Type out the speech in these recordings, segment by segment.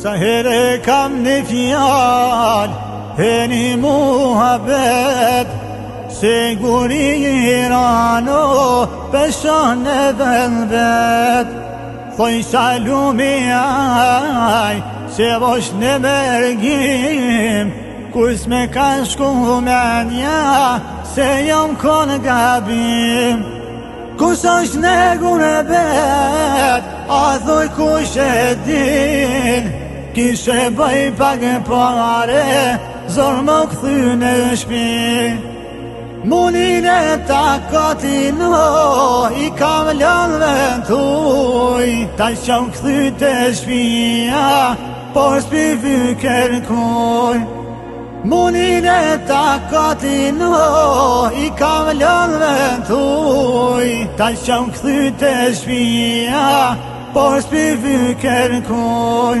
Sa herë kam në fjallë E një muhabet Se guri i rano Peshon e vendet Thoj salumi aj Se vosh në mërgim Kus me ka shku me nja Se jom konë gabim Kishe bëj pak e pare Zor më këthy në shpi Munin e ta koti I kam lënë dhe tuj Ta qëm këthy të shpia Por s'pi vy kërkuj Munin e ta koti I kam lënë dhe tuj Ta qëm këthy të shpia Por s'pi vy kërkuj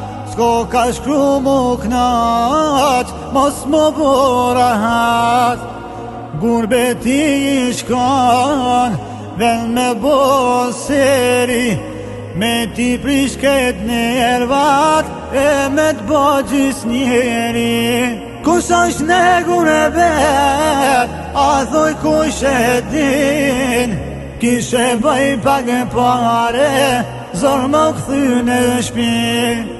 Sko ka shkru mu knat, mos më bura hat Gurbe ti i shkon, ven me bo seri Me ti prishket në ervat, e me të bo gjis njeri Kus është në gure vet, a thuj kush e din Kishe bëj pak e pare, zor më këthy në shpinë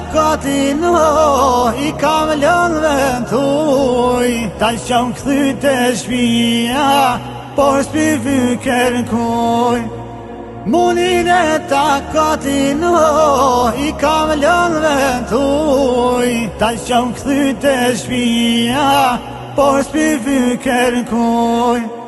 katin o, oh, i kam lënë dhe në tuj këthy të shpia, por s'pi vyker në kuj Munin e ta katin o, oh, i kam lënë dhe në tuj këthy të shpia, por s'pi vyker në kuj